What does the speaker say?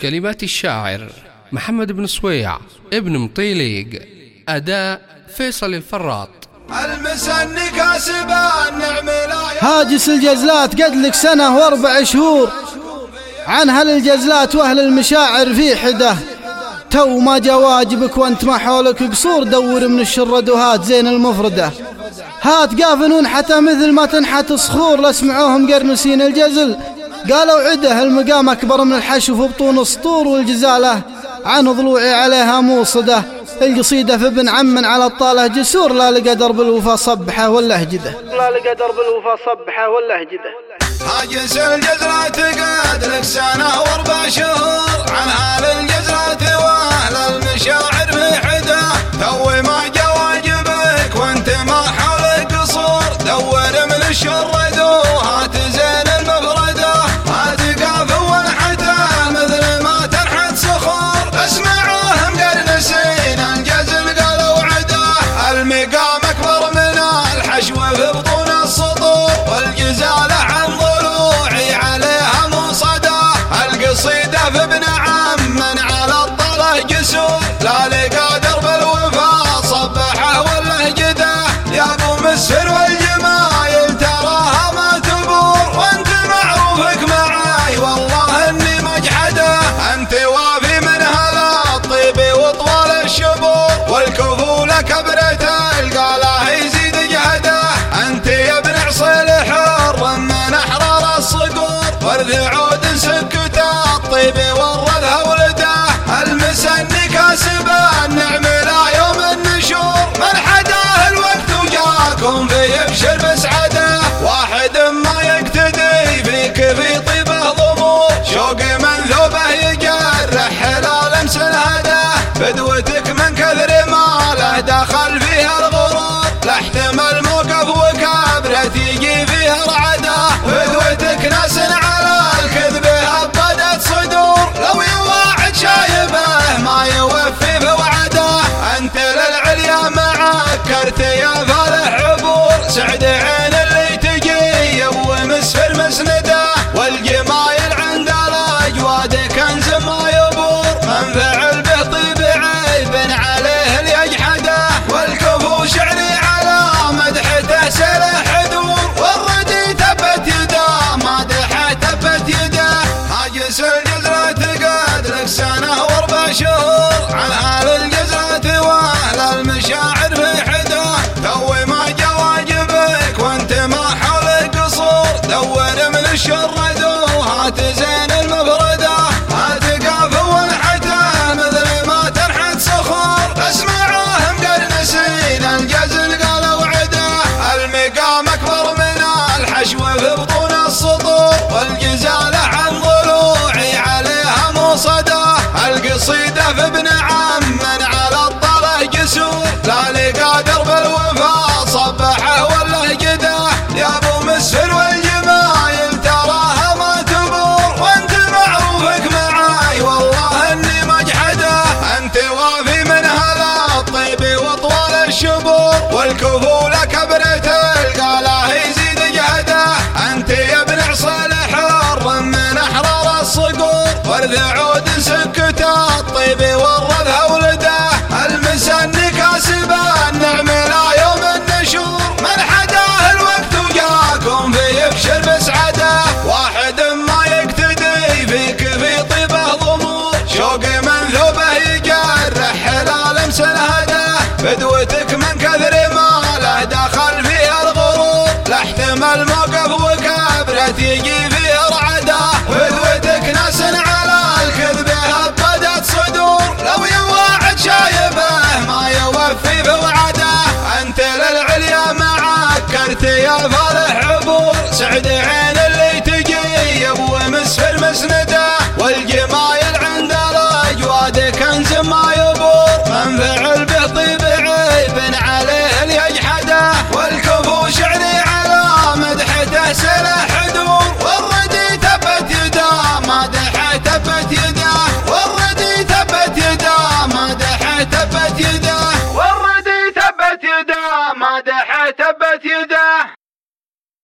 كلمات الشاعر محمد بن صويع ابن مطيليق أداء فيصل الفراط. هاجس الجزلات قد لك سنة وأربع شهور. عن هل الجزلات وأهل المشاعر في حدة. تو ما جا واجبك وأنت ما حولك قصور دور من الشردوهات زين المفردة. هات قافنون حتى مثل ما تنحت صخور لاسمعوهم قرمسين الجزل. قالوا عده المقام أكبر من الحشو في بطون السطور والجزالة. عن ضلوعي عليها موصدة. القصيدة في ابن عم على الطالة جسور لا لقى درب الوفا صبحة ولا هجده لا لقى درب الوفا صبحة ولا هجده هاجس الجزرة تقاد لك سنة واربع شهور. عن هال الجزرة ورد عود سكت الطيب ورثها ولده. المسن كاسبه النعم لا يوم النشور. من حداه الوقت وجاكم في يبشر بسعده. واحد ما يقتدي فيك في طيبه ضمور شوق من ثوبه يجرح حلال امس الهدى. بدوتك من كثر ما له دخل فيها شهور عن أهل الجزرة وأهل المشاعر في حدة. توي ما جا واجبك وأنت ما حولك قصور. دور من الشر هات زين في ابن عم على الطله جسور لا لقى درب الوفا صبحه واللهجده يا ابو مسفر والجمايل تراها ما تبور. وانت معروفك معاي والله إني مجحدة. أنت وافي من هذا الطيب وطول الشبور. والكفولة كبرة القاله يزيد جهده. أنت يا ابن عصيل حر من أحرار الصقور. ورد عود الطيب ورثها ولده المسن كاسبه النعم لا يوم النشور. من حداه الوقت وجاكم في يبشر بسعده واحد ما يقتدي فيك في طيبه ضمور شوق من ثوبه يجرح حلال امس الهدى. بدوتك من كثر ما له دخل فيها الغرور. لا احتمل موقف وكبرة تيجي